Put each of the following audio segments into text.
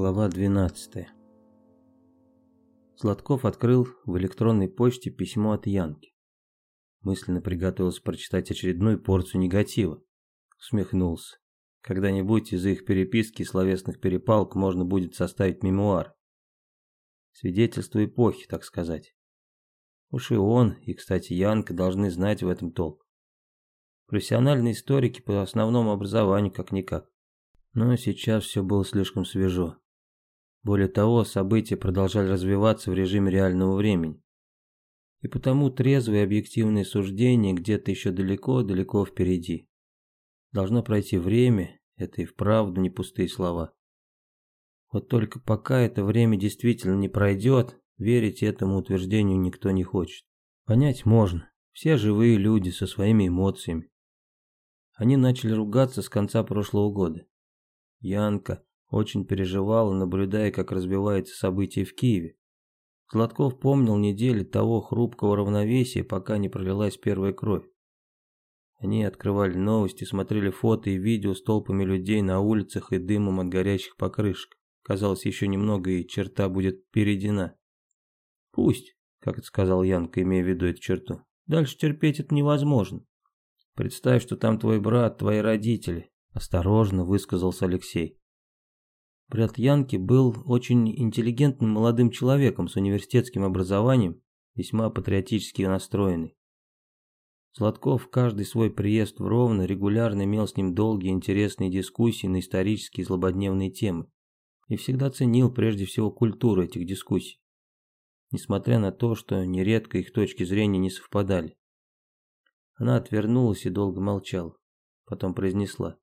Глава 12 Сладков открыл в электронной почте письмо от Янки. Мысленно приготовился прочитать очередную порцию негатива. Усмехнулся. Когда-нибудь из их переписки и словесных перепалок можно будет составить мемуар. Свидетельство эпохи, так сказать. Уж и он, и, кстати, Янка должны знать в этом толк. Профессиональные историки по основному образованию как-никак. Но сейчас все было слишком свежо. Более того, события продолжали развиваться в режиме реального времени. И потому трезвые объективные суждения где-то еще далеко-далеко впереди. Должно пройти время, это и вправду не пустые слова. Вот только пока это время действительно не пройдет, верить этому утверждению никто не хочет. Понять можно. Все живые люди со своими эмоциями. Они начали ругаться с конца прошлого года. Янка очень переживала, наблюдая, как развиваются события в Киеве. Сладков помнил недели того хрупкого равновесия, пока не пролилась первая кровь. Они открывали новости, смотрели фото и видео с толпами людей на улицах и дымом от горящих покрышек. Казалось, еще немного и черта будет перейдена. Пусть, как это сказал Янка, имея в виду эту черту. Дальше терпеть это невозможно. Представь, что там твой брат, твои родители. Осторожно высказался Алексей. Брат Янки был очень интеллигентным молодым человеком с университетским образованием, весьма патриотически настроенный. Сладков каждый свой приезд в Ровно регулярно имел с ним долгие интересные дискуссии на исторические злободневные темы и всегда ценил прежде всего культуру этих дискуссий, несмотря на то, что нередко их точки зрения не совпадали. Она отвернулась и долго молчала, потом произнесла.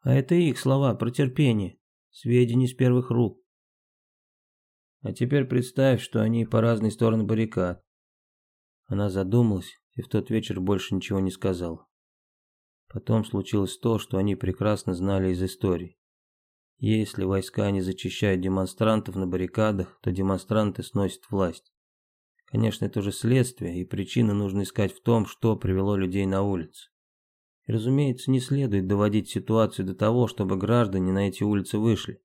А это их слова про терпение, сведения с первых рук. А теперь представь, что они по разные стороны баррикад. Она задумалась и в тот вечер больше ничего не сказала. Потом случилось то, что они прекрасно знали из истории. Если войска не зачищают демонстрантов на баррикадах, то демонстранты сносят власть. Конечно, это уже следствие, и причины нужно искать в том, что привело людей на улицу. Разумеется, не следует доводить ситуацию до того, чтобы граждане на эти улицы вышли.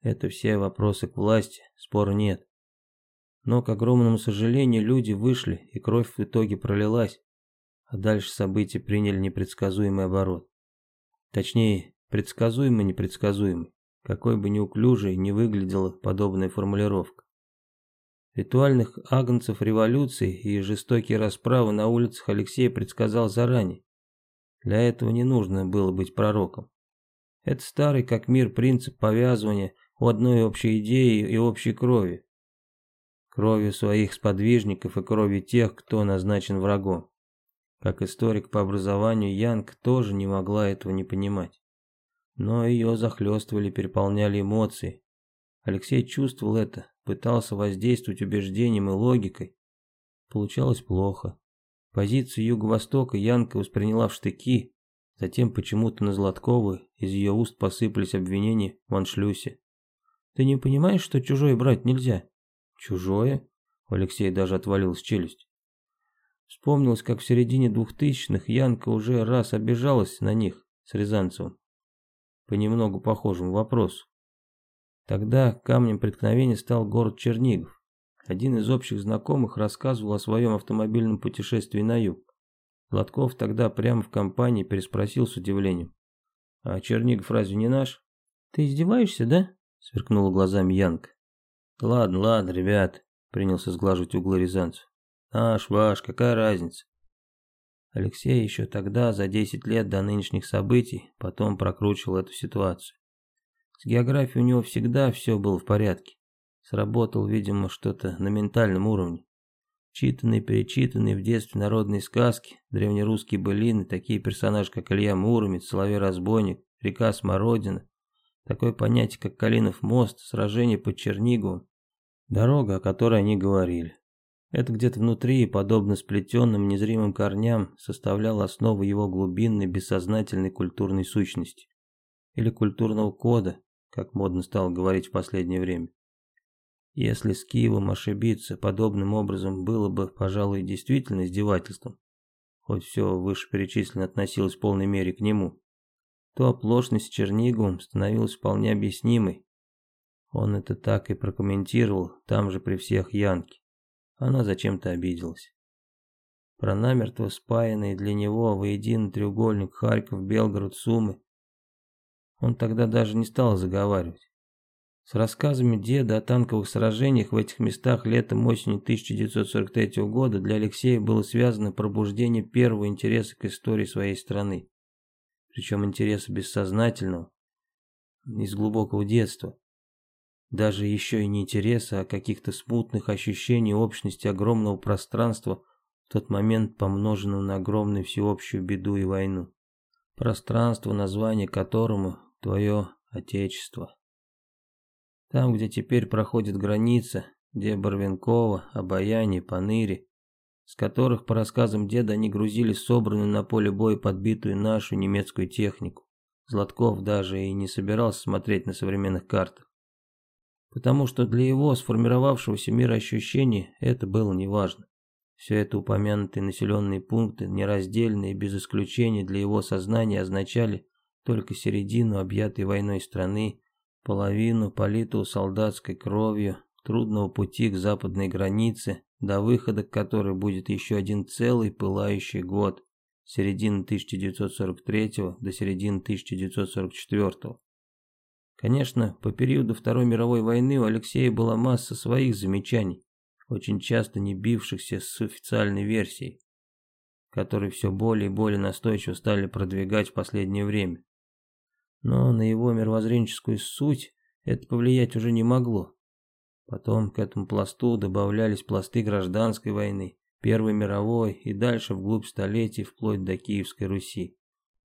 Это все вопросы к власти, спора нет. Но, к огромному сожалению, люди вышли, и кровь в итоге пролилась, а дальше события приняли непредсказуемый оборот. Точнее, Предсказуемый, непредсказуемый. Какой бы неуклюжей не выглядела подобная формулировка. Ритуальных агнцев революции и жестокие расправы на улицах Алексей предсказал заранее. Для этого не нужно было быть пророком. Это старый как мир принцип повязывания у одной общей идеи и общей крови. Кровью своих сподвижников и кровью тех, кто назначен врагом. Как историк по образованию, Янг тоже не могла этого не понимать но ее захлестывали, переполняли эмоции. Алексей чувствовал это, пытался воздействовать убеждением и логикой. Получалось плохо. Позицию Юго-Востока Янка восприняла в штыки, затем почему-то на Златкова из ее уст посыпались обвинения в аншлюсе. «Ты не понимаешь, что чужое брать нельзя?» «Чужое?» У Алексея даже отвалилась челюсть. Вспомнилось, как в середине двухтысячных Янка уже раз обижалась на них с Рязанцевым по немного похожему вопросу. Тогда камнем преткновения стал город Чернигов. Один из общих знакомых рассказывал о своем автомобильном путешествии на юг. Гладков тогда прямо в компании переспросил с удивлением. «А Чернигов разве не наш?» «Ты издеваешься, да?» — сверкнула глазами Янка. «Ладно, ладно, ребят», — принялся сглаживать углы Рязанцев. «Наш, ваш, какая разница? Алексей еще тогда, за 10 лет до нынешних событий, потом прокручивал эту ситуацию. С географией у него всегда все было в порядке. Сработал, видимо, что-то на ментальном уровне. Читанные, перечитанные в детстве народные сказки, древнерусские былины, такие персонажи, как Илья Муромец, Соловей-разбойник, река Смородина, такое понятие, как Калинов мост, сражение под Черниговым, дорога, о которой они говорили. Это где-то внутри, подобно сплетенным незримым корням, составляло основу его глубинной бессознательной культурной сущности. Или культурного кода, как модно стало говорить в последнее время. Если с Киевом ошибиться подобным образом было бы, пожалуй, действительно издевательством, хоть все вышеперечисленное относилось в полной мере к нему, то оплошность с Черниговым становилась вполне объяснимой, Он это так и прокомментировал, там же при всех Янке. Она зачем-то обиделась. Про намертво спаянный для него воедино треугольник Харьков, Белгород, Сумы он тогда даже не стал заговаривать. С рассказами деда о танковых сражениях в этих местах летом-осенью 1943 года для Алексея было связано пробуждение первого интереса к истории своей страны. Причем интереса бессознательного, из глубокого детства. Даже еще и не интереса, а каких-то смутных ощущений общности огромного пространства, в тот момент помноженного на огромную всеобщую беду и войну. Пространство, название которому твое Отечество. Там, где теперь проходит граница, где Барвенкова, Обаяние, Паныри, с которых, по рассказам деда, они грузили собранную на поле боя подбитую нашу немецкую технику. Златков даже и не собирался смотреть на современных картах. Потому что для его сформировавшегося мироощущения это было неважно. Все это упомянутые населенные пункты, нераздельные, без исключения для его сознания, означали только середину объятой войной страны, половину политую солдатской кровью, трудного пути к западной границе, до выхода к которой будет еще один целый пылающий год, середины 1943 до середины 1944. Конечно, по периоду Второй мировой войны у Алексея была масса своих замечаний, очень часто не бившихся с официальной версией, которые все более и более настойчиво стали продвигать в последнее время. Но на его мировоззренческую суть это повлиять уже не могло. Потом к этому пласту добавлялись пласты гражданской войны, Первой мировой и дальше вглубь столетий вплоть до Киевской Руси.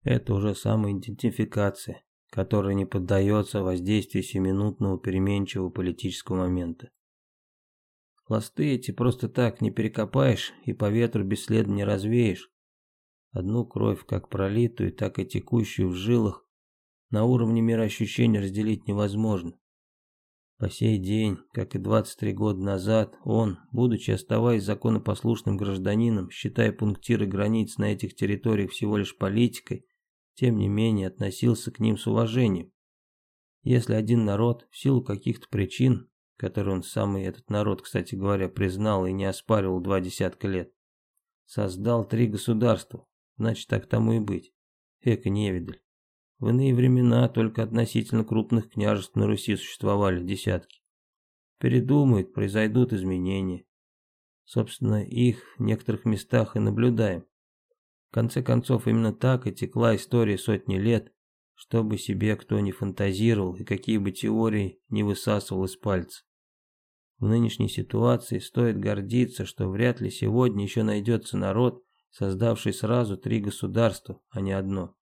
Это уже самоидентификация, которая не поддается воздействию сиюминутного переменчивого политического момента. Пласты эти просто так не перекопаешь и по ветру бесследно не развеешь. Одну кровь, как пролитую, так и текущую в жилах, на уровне мироощущения разделить невозможно. По сей день, как и 23 года назад, он, будучи оставаясь законопослушным гражданином, считая пунктиры границ на этих территориях всего лишь политикой, тем не менее относился к ним с уважением. Если один народ, в силу каких-то причин, которые он самый этот народ, кстати говоря, признал и не оспаривал два десятка лет, создал три государства, значит так тому и быть. Эко невидаль. В иные времена только относительно крупных княжеств на Руси существовали десятки. Передумают, произойдут изменения. Собственно, их в некоторых местах и наблюдаем. В конце концов, именно так и текла история сотни лет, чтобы себе кто ни фантазировал и какие бы теории не высасывал из пальца. В нынешней ситуации стоит гордиться, что вряд ли сегодня еще найдется народ, создавший сразу три государства, а не одно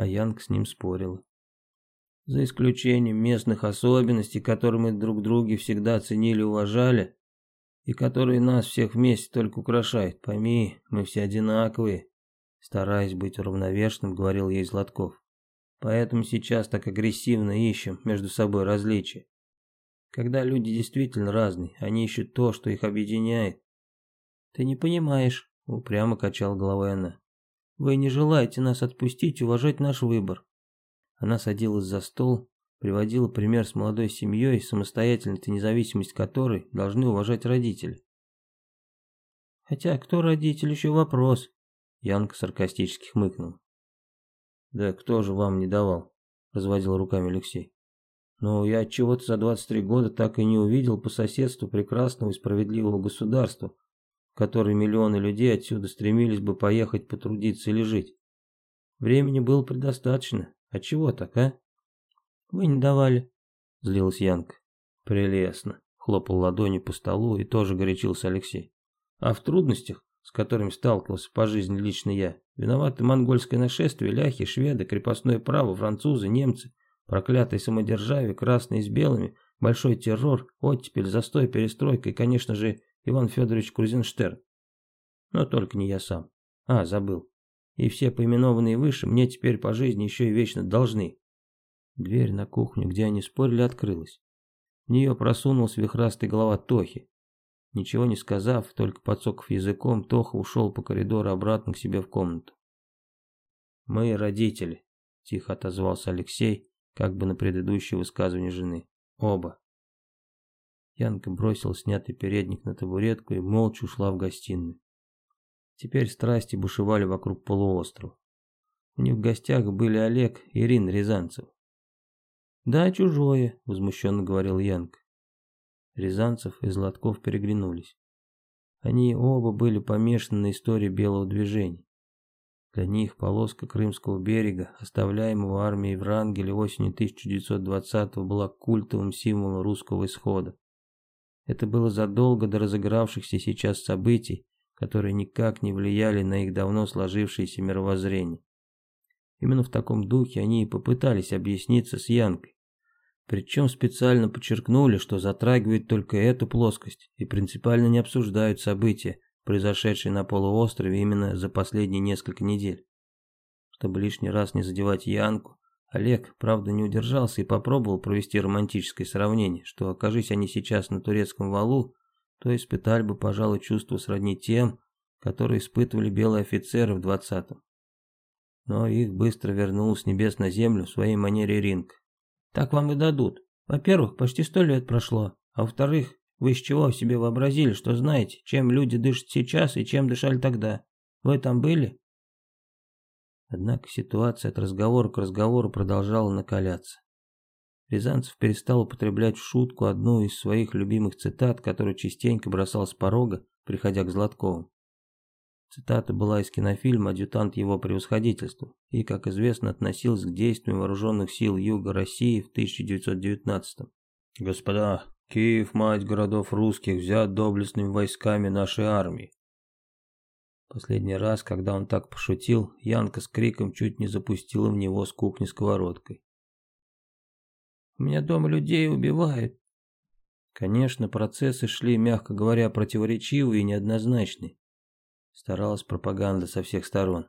а Янг с ним спорила. За исключением местных особенностей, которые мы друг друге всегда ценили и уважали, и которые нас всех вместе только украшают. Пойми, мы все одинаковые. Стараясь быть уравновешенным, говорил ей Златков. Поэтому сейчас так агрессивно ищем между собой различия. Когда люди действительно разные, они ищут то, что их объединяет. Ты не понимаешь, упрямо качал головой она. Вы не желаете нас отпустить уважать наш выбор. Она садилась за стол, приводила пример с молодой семьей, самостоятельность и независимость которой должны уважать родители. Хотя кто родитель, еще вопрос. Янка саркастически хмыкнул. Да кто же вам не давал? Разводил руками Алексей. Но я чего-то за 23 года так и не увидел по соседству прекрасного и справедливого государства, который миллионы людей отсюда стремились бы поехать потрудиться или жить. Времени было предостаточно. А чего так, а? Вы не давали, злилась Янка. Прелестно, хлопал ладонью по столу и тоже горячился Алексей. А в трудностях, с которыми сталкивался по жизни лично я, виноваты монгольское нашествие, ляхи, шведы, крепостное право, французы, немцы, проклятые самодержавие, красные с белыми, большой террор, оттепель, застой, перестройка и, конечно же, Иван Федорович Крузенштерн. Но только не я сам. А, забыл. И все поименованные выше мне теперь по жизни еще и вечно должны. Дверь на кухню, где они спорили, открылась. В нее просунулась вихрастая голова Тохи. Ничего не сказав, только подсоков языком, Тоха ушел по коридору обратно к себе в комнату. «Мы родители», — тихо отозвался Алексей, как бы на предыдущее высказывание жены. «Оба». Янка бросила снятый передник на табуретку и молча ушла в гостиную. Теперь страсти бушевали вокруг полуострова. У них в гостях были Олег и Ирина Рязанцев. «Да, чужое», — возмущенно говорил Янка. Рязанцев и Златков переглянулись. Они оба были помешаны на истории белого движения. Для них полоска Крымского берега, оставляемого армией Врангеля осенью 1920-го, была культовым символом русского исхода. Это было задолго до разыгравшихся сейчас событий, которые никак не влияли на их давно сложившееся мировоззрение. Именно в таком духе они и попытались объясниться с Янкой. Причем специально подчеркнули, что затрагивают только эту плоскость и принципиально не обсуждают события, произошедшие на полуострове именно за последние несколько недель. Чтобы лишний раз не задевать Янку, Олег, правда, не удержался и попробовал провести романтическое сравнение, что, окажись они сейчас на турецком валу, то испытали бы, пожалуй, чувство сродни тем, которые испытывали белые офицеры в двадцатом но их быстро вернул с небес на землю в своей манере ринг. Так вам и дадут. Во-первых, почти сто лет прошло, а во-вторых, вы из чего себе вообразили, что знаете, чем люди дышат сейчас и чем дышали тогда? Вы там были? Однако ситуация от разговора к разговору продолжала накаляться. Рязанцев перестал употреблять в шутку одну из своих любимых цитат, которую частенько бросал с порога, приходя к Златкову. Цитата была из кинофильма «Адъютант его превосходительству» и, как известно, относилась к действиям вооруженных сил Юга России в 1919 -м. «Господа, Киев, мать городов русских, взят доблестными войсками нашей армии». Последний раз, когда он так пошутил, Янка с криком чуть не запустила в него с кухни сковородкой. «У меня дома людей убивают». Конечно, процессы шли, мягко говоря, противоречивые и неоднозначные. Старалась пропаганда со всех сторон.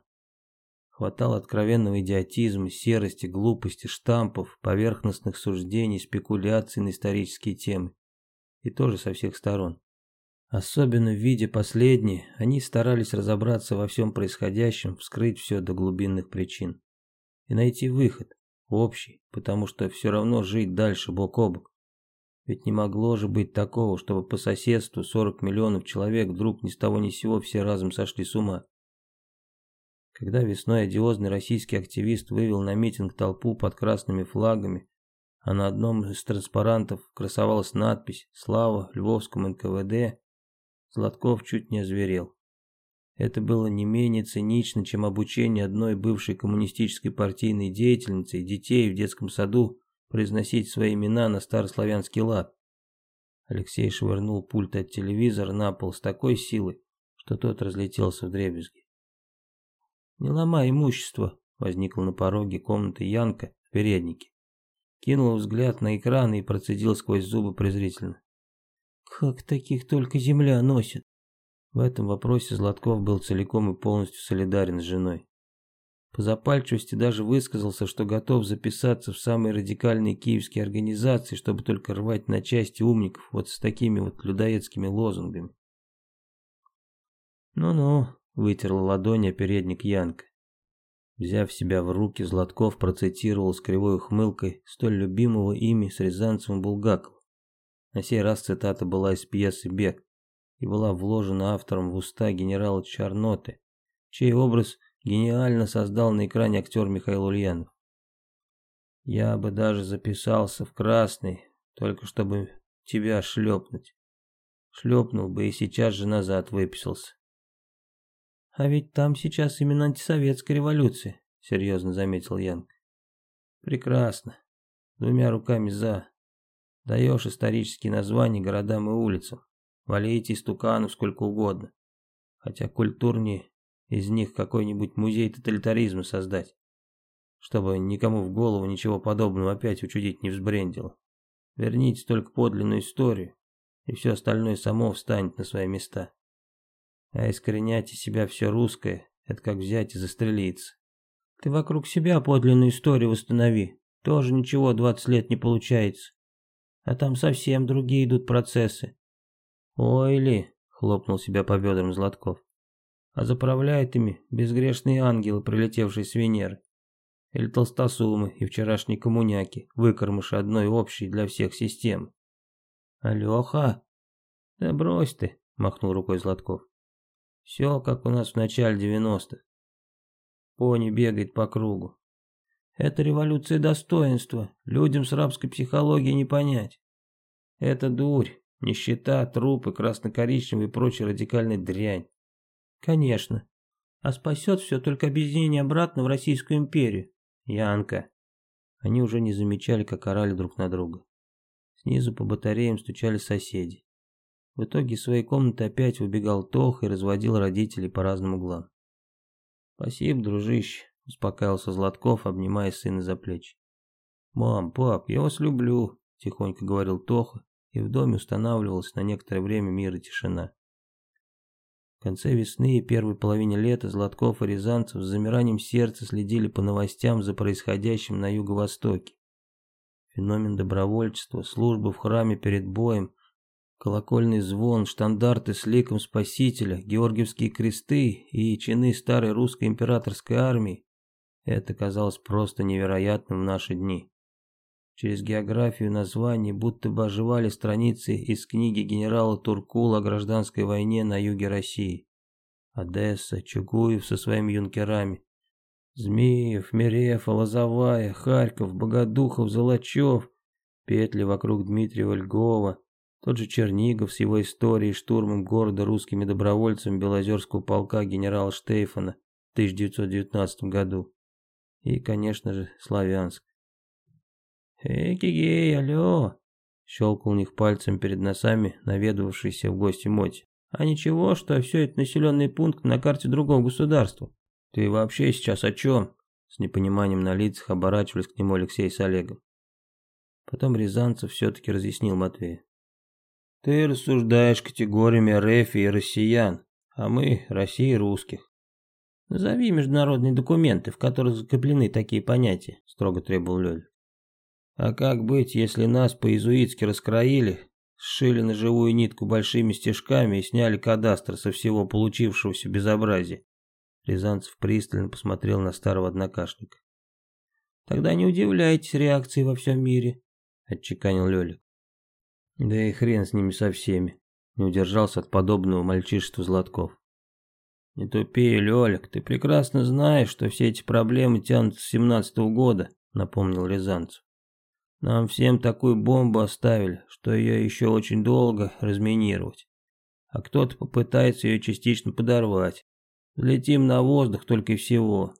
Хватало откровенного идиотизма, серости, глупости, штампов, поверхностных суждений, спекуляций на исторические темы. И тоже со всех сторон. Особенно в виде последней, они старались разобраться во всем происходящем, вскрыть все до глубинных причин. И найти выход, общий, потому что все равно жить дальше бок о бок. Ведь не могло же быть такого, чтобы по соседству 40 миллионов человек вдруг ни с того ни с сего все разом сошли с ума. Когда весной одиозный российский активист вывел на митинг толпу под красными флагами, а на одном из транспарантов красовалась надпись «Слава Львовскому НКВД», Златков чуть не озверел. Это было не менее цинично, чем обучение одной бывшей коммунистической партийной деятельницы детей в детском саду произносить свои имена на старославянский лад. Алексей швырнул пульт от телевизора на пол с такой силой, что тот разлетелся в дребезги. «Не ломай имущество», — возникла на пороге комнаты Янка в переднике. Кинул взгляд на экран и процедил сквозь зубы презрительно. «Как таких только земля носит?» В этом вопросе Златков был целиком и полностью солидарен с женой. По запальчивости даже высказался, что готов записаться в самые радикальные киевские организации, чтобы только рвать на части умников вот с такими вот людоедскими лозунгами. «Ну-ну», — вытерла ладонь о передник Янка. Взяв себя в руки, Златков процитировал с кривой ухмылкой столь любимого ими с Рязанцевым Булгакова. На сей раз цитата была из пьесы «Бег» и была вложена автором в уста генерала Чарноты, чей образ гениально создал на экране актер Михаил Ульянов. Я бы даже записался в красный, только чтобы тебя шлепнуть. Шлепнул бы и сейчас же назад выписался. А ведь там сейчас именно антисоветская революция, серьезно заметил Янг. Прекрасно. Двумя руками за. Даешь исторические названия городам и улицам. Валейте истуканов сколько угодно. Хотя культурнее из них какой-нибудь музей тоталитаризма создать, чтобы никому в голову ничего подобного опять учудить не взбрендило. Верните только подлинную историю, и все остальное само встанет на свои места. А искоренять из себя все русское, это как взять и застрелиться. Ты вокруг себя подлинную историю установи, тоже ничего 20 лет не получается. А там совсем другие идут процессы. Ой ли, хлопнул себя по бедрам Златков а заправляют ими безгрешные ангелы, прилетевшие с Венеры. Или толстосумы и вчерашние коммуняки, выкормыши одной общей для всех системы. Алёха? Да брось ты, махнул рукой Златков. Все, как у нас в начале девяностых. Пони бегает по кругу. Это революция достоинства, людям с рабской психологией не понять. Это дурь, нищета, трупы, красно-коричневый и прочая радикальная дрянь. Конечно. А спасет все только объединение обратно в Российскую империю. Янка. Они уже не замечали, как орали друг на друга. Снизу по батареям стучали соседи. В итоге из своей комнаты опять убегал Тох и разводил родителей по разным углам. «Спасибо, дружище», — успокаивался Златков, обнимая сына за плечи. «Мам, пап, я вас люблю», — тихонько говорил Тоха, и в доме устанавливалась на некоторое время мир и тишина. В конце весны и первой половине лета Златков и Рязанцев с замиранием сердца следили по новостям за происходящим на юго-востоке. Феномен добровольчества, службы в храме перед боем, колокольный звон, штандарты с ликом Спасителя, георгиевские кресты и чины старой русской императорской армии – это казалось просто невероятным в наши дни. Через географию названий будто бы оживали страницы из книги генерала Туркула о гражданской войне на юге России. Одесса, Чугуев со своими юнкерами. Змеев, Мерефа, Лозовая, Харьков, Богодухов, Золочев. Петли вокруг Дмитриева Льгова. Тот же Чернигов с его историей штурмом города русскими добровольцами Белозерского полка генерала Штейфана в 1919 году. И, конечно же, Славянск. «Эй, алло!» Щелкал у них пальцем перед носами наведывавшийся в гости Моти. «А ничего, что все это населенный пункт на карте другого государства. Ты вообще сейчас о чем?» С непониманием на лицах оборачивались к нему Алексей с Олегом. Потом Рязанцев все-таки разъяснил Матвея. «Ты рассуждаешь категориями РФ и россиян, а мы – России русских. Назови международные документы, в которых закреплены такие понятия», – строго требовал Лёля. А как быть, если нас по-изуитски раскроили, сшили на живую нитку большими стежками и сняли кадастр со всего получившегося безобразия? Рязанцев пристально посмотрел на старого однокашника. «Тогда не удивляйтесь реакции во всем мире», — отчеканил Лёлик. «Да и хрен с ними со всеми», — не удержался от подобного мальчишества Златков. «Не тупи, Лёлик, ты прекрасно знаешь, что все эти проблемы тянутся с семнадцатого года», — напомнил Рязанцев. Нам всем такую бомбу оставили, что ее еще очень долго разминировать. А кто-то попытается ее частично подорвать. Летим на воздух только и всего.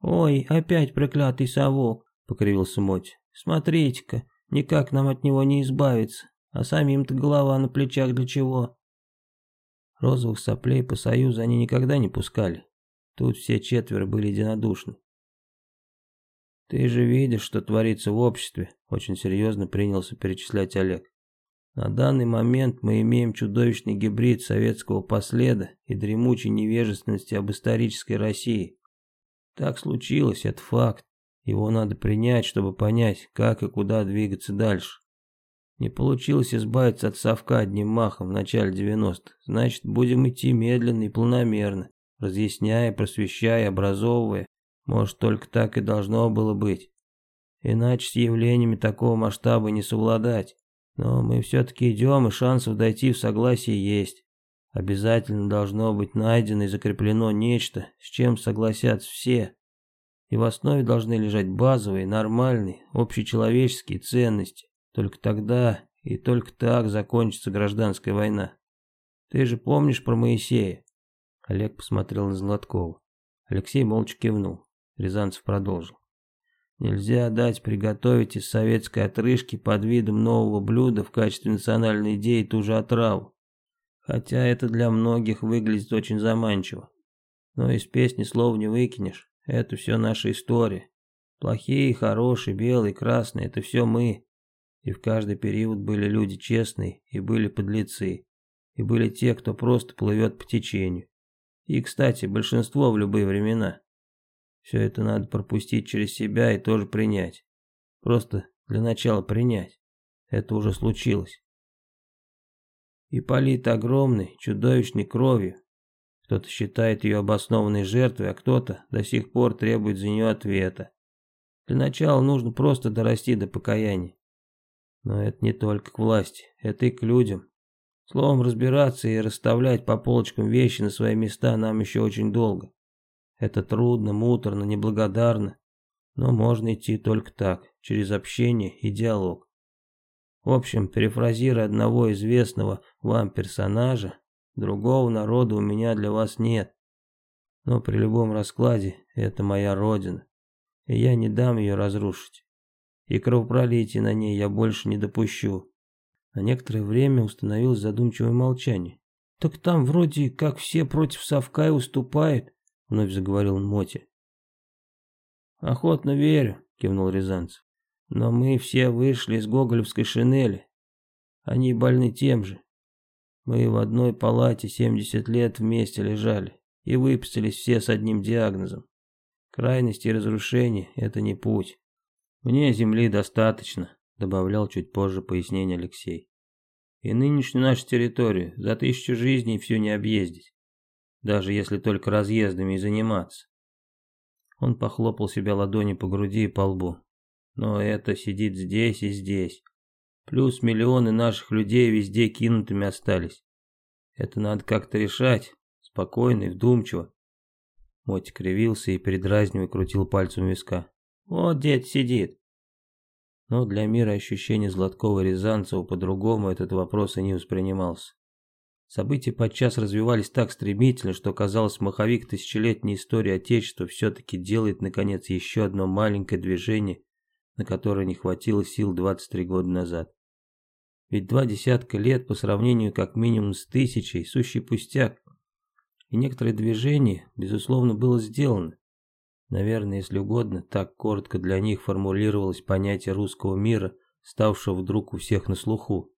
«Ой, опять проклятый совок!» — покривился Моть. «Смотрите-ка, никак нам от него не избавиться, а самим-то голова на плечах для чего?» Розовых соплей по союзу они никогда не пускали. Тут все четверо были единодушны. Ты же видишь, что творится в обществе, очень серьезно принялся перечислять Олег. На данный момент мы имеем чудовищный гибрид советского последа и дремучей невежественности об исторической России. Так случилось, это факт. Его надо принять, чтобы понять, как и куда двигаться дальше. Не получилось избавиться от совка одним махом в начале 90-х. Значит, будем идти медленно и планомерно, разъясняя, просвещая, образовывая, может, только так и должно было быть. Иначе с явлениями такого масштаба не совладать. Но мы все-таки идем, и шансов дойти в согласие есть. Обязательно должно быть найдено и закреплено нечто, с чем согласятся все. И в основе должны лежать базовые, нормальные, общечеловеческие ценности. Только тогда и только так закончится гражданская война. Ты же помнишь про Моисея? Олег посмотрел на Златкова. Алексей молча кивнул. Рязанцев продолжил. Нельзя дать приготовить из советской отрыжки под видом нового блюда в качестве национальной идеи ту же отраву. Хотя это для многих выглядит очень заманчиво. Но из песни слов не выкинешь. Это все наша история. Плохие, хорошие, белые, красные – это все мы. И в каждый период были люди честные, и были подлецы, и были те, кто просто плывет по течению. И, кстати, большинство в любые времена. Все это надо пропустить через себя и тоже принять. Просто для начала принять. Это уже случилось. И полит огромный, чудовищной кровью. Кто-то считает ее обоснованной жертвой, а кто-то до сих пор требует за нее ответа. Для начала нужно просто дорасти до покаяния. Но это не только к власти, это и к людям. Словом, разбираться и расставлять по полочкам вещи на свои места нам еще очень долго. Это трудно, муторно, неблагодарно, но можно идти только так, через общение и диалог. В общем, перефразируя одного известного вам персонажа, другого народа у меня для вас нет. Но при любом раскладе это моя родина, и я не дам ее разрушить. И кровопролития на ней я больше не допущу. На некоторое время установилось задумчивое молчание. «Так там вроде как все против Совка и уступают», — вновь заговорил Моти. «Охотно верю», — кивнул Рязанцев. «Но мы все вышли из гоголевской шинели. Они больны тем же. Мы в одной палате 70 лет вместе лежали и выписались все с одним диагнозом. Крайности и разрушения — это не путь. Мне земли достаточно, добавлял чуть позже пояснение Алексей. И нынешнюю нашу территорию за тысячу жизней все не объездить, даже если только разъездами и заниматься. Он похлопал себя ладони по груди и по лбу. Но это сидит здесь и здесь. Плюс миллионы наших людей везде кинутыми остались. Это надо как-то решать, спокойно и вдумчиво. Мотик кривился и, передразнивая, крутил пальцем виска. Вот дед сидит. Но для мира ощущения Златкова и Рязанцева по-другому этот вопрос и не воспринимался. События подчас развивались так стремительно, что казалось, маховик тысячелетней истории Отечества все-таки делает, наконец, еще одно маленькое движение, на которое не хватило сил 23 года назад. Ведь два десятка лет по сравнению как минимум с тысячей – сущий пустяк. И некоторое движение, безусловно, было сделано. Наверное, если угодно, так коротко для них формулировалось понятие русского мира, ставшего вдруг у всех на слуху.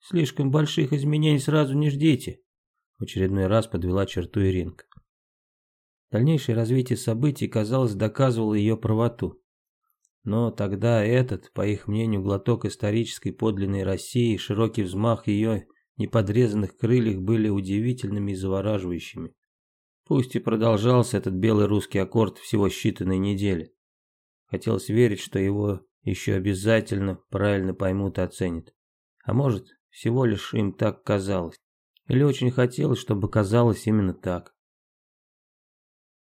«Слишком больших изменений сразу не ждите», — в очередной раз подвела черту Иринка. Дальнейшее развитие событий, казалось, доказывало ее правоту. Но тогда этот, по их мнению, глоток исторической подлинной России, широкий взмах ее неподрезанных крыльев были удивительными и завораживающими. Пусть и продолжался этот белый русский аккорд всего считанные недели. Хотелось верить, что его еще обязательно правильно поймут и оценят. А может, всего лишь им так казалось. Или очень хотелось, чтобы казалось именно так.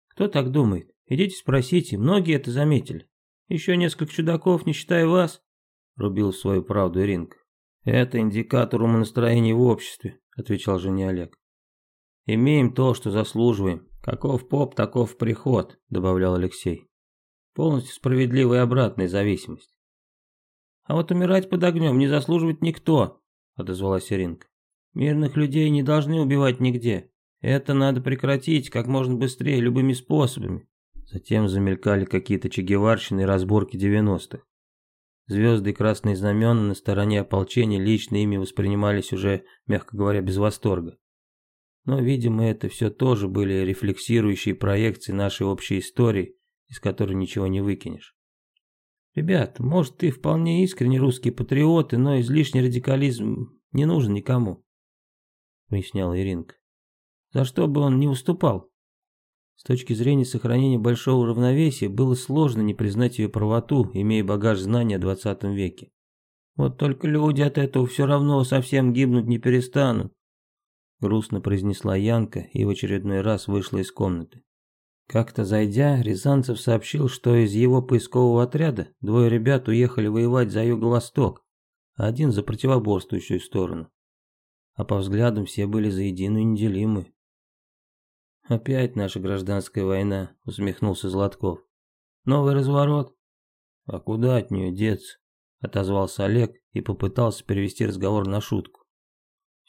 Кто так думает? Идите спросите, многие это заметили. Еще несколько чудаков, не считая вас, рубил свою правду Иринка. Это индикатор умонастроения в обществе, отвечал жене Олег. Имеем то, что заслуживаем. Каков поп, таков приход, добавлял Алексей. Полностью справедливая обратная зависимость. А вот умирать под огнем не заслуживает никто, отозвалась Иринка. Мирных людей не должны убивать нигде. Это надо прекратить как можно быстрее любыми способами. Затем замелькали какие-то чегеварщины и разборки девяностых. Звезды и красные знамена на стороне ополчения лично ими воспринимались уже, мягко говоря, без восторга. Но, видимо, это все тоже были рефлексирующие проекции нашей общей истории, из которой ничего не выкинешь. Ребят, может, ты вполне искренне русский патриот, но излишний радикализм не нужен никому, поясняла Иринка. За что бы он не уступал? С точки зрения сохранения большого равновесия было сложно не признать ее правоту, имея багаж знаний о 20 веке. Вот только люди от этого все равно совсем гибнуть не перестанут. Грустно произнесла Янка и в очередной раз вышла из комнаты. Как-то зайдя, Рязанцев сообщил, что из его поискового отряда двое ребят уехали воевать за юго-восток, один за противоборствующую сторону. А по взглядам все были за единую неделимую. «Опять наша гражданская война», — усмехнулся Златков. «Новый разворот?» «А куда от нее деться?» — отозвался Олег и попытался перевести разговор на шутку.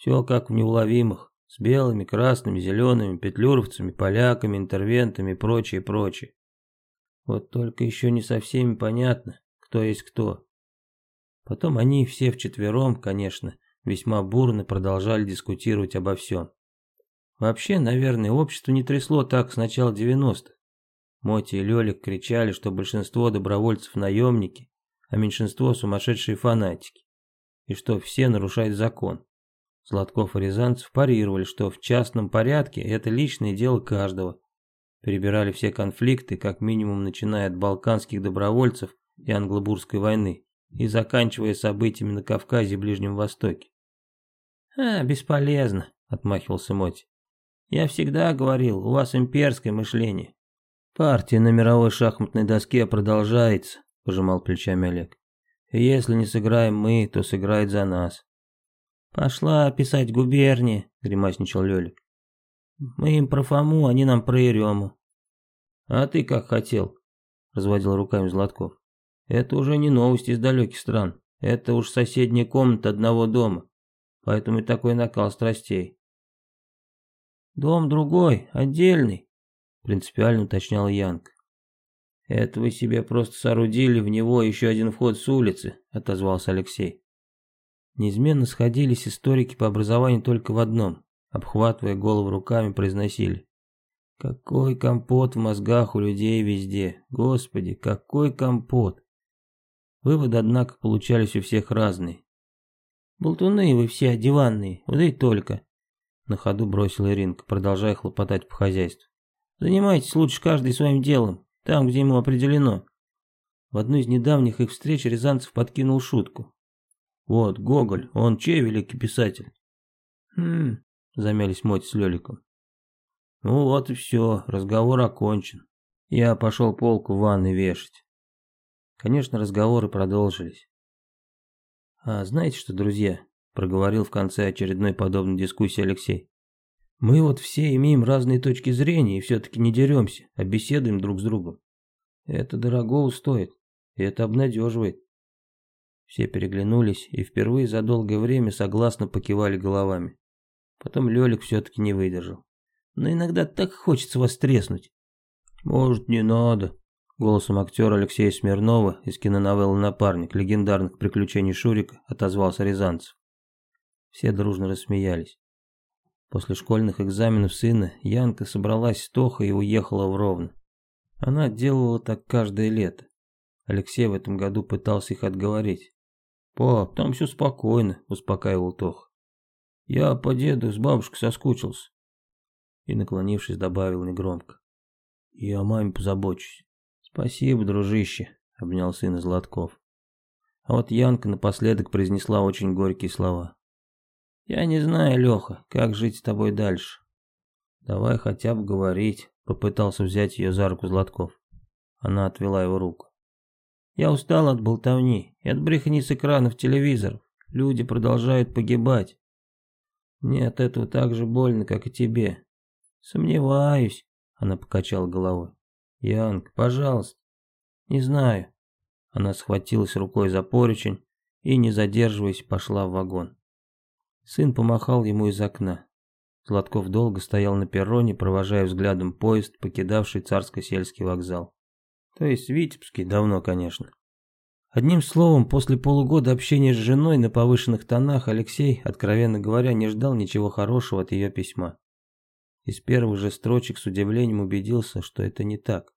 Все как в неуловимых, с белыми, красными, зелеными, петлюровцами, поляками, интервентами и прочее, прочее. Вот только еще не со всеми понятно, кто есть кто. Потом они все вчетвером, конечно, весьма бурно продолжали дискутировать обо всем. Вообще, наверное, общество не трясло так с начала 90-х. Моти и Лёлик кричали, что большинство добровольцев наемники, а меньшинство сумасшедшие фанатики, и что все нарушают закон. Сладков и Рязанцев парировали, что в частном порядке это личное дело каждого. Перебирали все конфликты, как минимум начиная от балканских добровольцев и англобурской войны, и заканчивая событиями на Кавказе и Ближнем Востоке. «А, бесполезно», — отмахивался Моти. «Я всегда говорил, у вас имперское мышление». «Партия на мировой шахматной доске продолжается», — пожимал плечами Олег. «Если не сыграем мы, то сыграет за нас». «Пошла писать губернии», — гримасничал Лёлик. «Мы им про Фому, они нам про Ерему». «А ты как хотел?» — разводил руками Златков. «Это уже не новости из далеких стран. Это уж соседняя комната одного дома. Поэтому и такой накал страстей». «Дом другой, отдельный», — принципиально уточнял Янг. «Это вы себе просто соорудили в него еще один вход с улицы», — отозвался Алексей. Неизменно сходились историки по образованию только в одном, обхватывая голову руками, произносили. Какой компот в мозгах у людей везде. Господи, какой компот. Выводы, однако, получались у всех разные. Болтуны вы все, диванные, вот и только. На ходу бросил Иринка, продолжая хлопотать по хозяйству. Занимайтесь лучше каждый своим делом, там, где ему определено. В одну из недавних их встреч Рязанцев подкинул шутку. Вот, Гоголь, он чей великий писатель? Хм, замялись Моти с Леликом. Ну вот и все, разговор окончен. Я пошел полку в ванной вешать. Конечно, разговоры продолжились. А знаете что, друзья, проговорил в конце очередной подобной дискуссии Алексей. Мы вот все имеем разные точки зрения и все-таки не деремся, а беседуем друг с другом. Это дорого стоит, и это обнадеживает. Все переглянулись и впервые за долгое время согласно покивали головами. Потом Лёлик все-таки не выдержал. Но иногда так хочется вас треснуть. Может, не надо. Голосом актера Алексея Смирнова из киноновеллы «Напарник» легендарных приключений Шурика отозвался Рязанцев. Все дружно рассмеялись. После школьных экзаменов сына Янка собралась с Тохой и уехала в Ровно. Она делала так каждое лето. Алексей в этом году пытался их отговорить. «Пап, там все спокойно», — успокаивал Тох. «Я по деду с бабушкой соскучился». И, наклонившись, добавил негромко. «Я о маме позабочусь». «Спасибо, дружище», — обнял сына Златков. А вот Янка напоследок произнесла очень горькие слова. «Я не знаю, Леха, как жить с тобой дальше». «Давай хотя бы говорить», — попытался взять ее за руку Златков. Она отвела его руку. Я устал от болтовни и от брехни с экранов телевизоров. Люди продолжают погибать. Мне от этого так же больно, как и тебе. Сомневаюсь, она покачала головой. Янг, пожалуйста. Не знаю. Она схватилась рукой за поручень и, не задерживаясь, пошла в вагон. Сын помахал ему из окна. Златков долго стоял на перроне, провожая взглядом поезд, покидавший царско-сельский вокзал. То есть Витебский, давно, конечно. Одним словом, после полугода общения с женой на повышенных тонах Алексей, откровенно говоря, не ждал ничего хорошего от ее письма. Из первых же строчек с удивлением убедился, что это не так.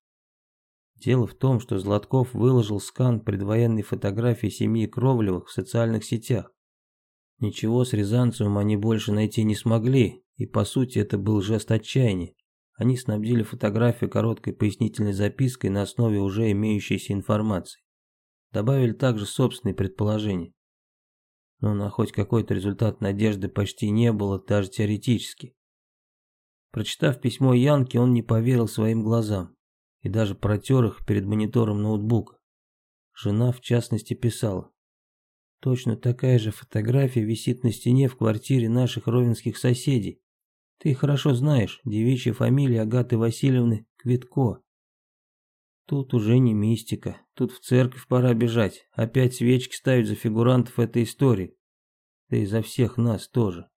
Дело в том, что Златков выложил скан предвоенной фотографии семьи Кровлевых в социальных сетях. Ничего с Рязанцевым они больше найти не смогли, и по сути это был жест отчаяния. Они снабдили фотографию короткой пояснительной запиской на основе уже имеющейся информации. Добавили также собственные предположения. Но на хоть какой-то результат надежды почти не было, даже теоретически. Прочитав письмо Янки, он не поверил своим глазам и даже протер их перед монитором ноутбука. Жена, в частности, писала. Точно такая же фотография висит на стене в квартире наших ровенских соседей. Ты хорошо знаешь, девичья фамилия Агаты Васильевны Квитко. Тут уже не мистика, тут в церковь пора бежать, опять свечки ставить за фигурантов этой истории. Да и за всех нас тоже.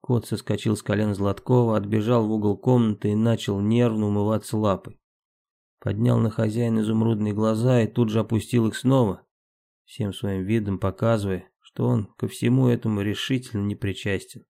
Кот соскочил с колен Златкова, отбежал в угол комнаты и начал нервно умываться лапой. Поднял на хозяина изумрудные глаза и тут же опустил их снова, всем своим видом показывая, что он ко всему этому решительно не причастен.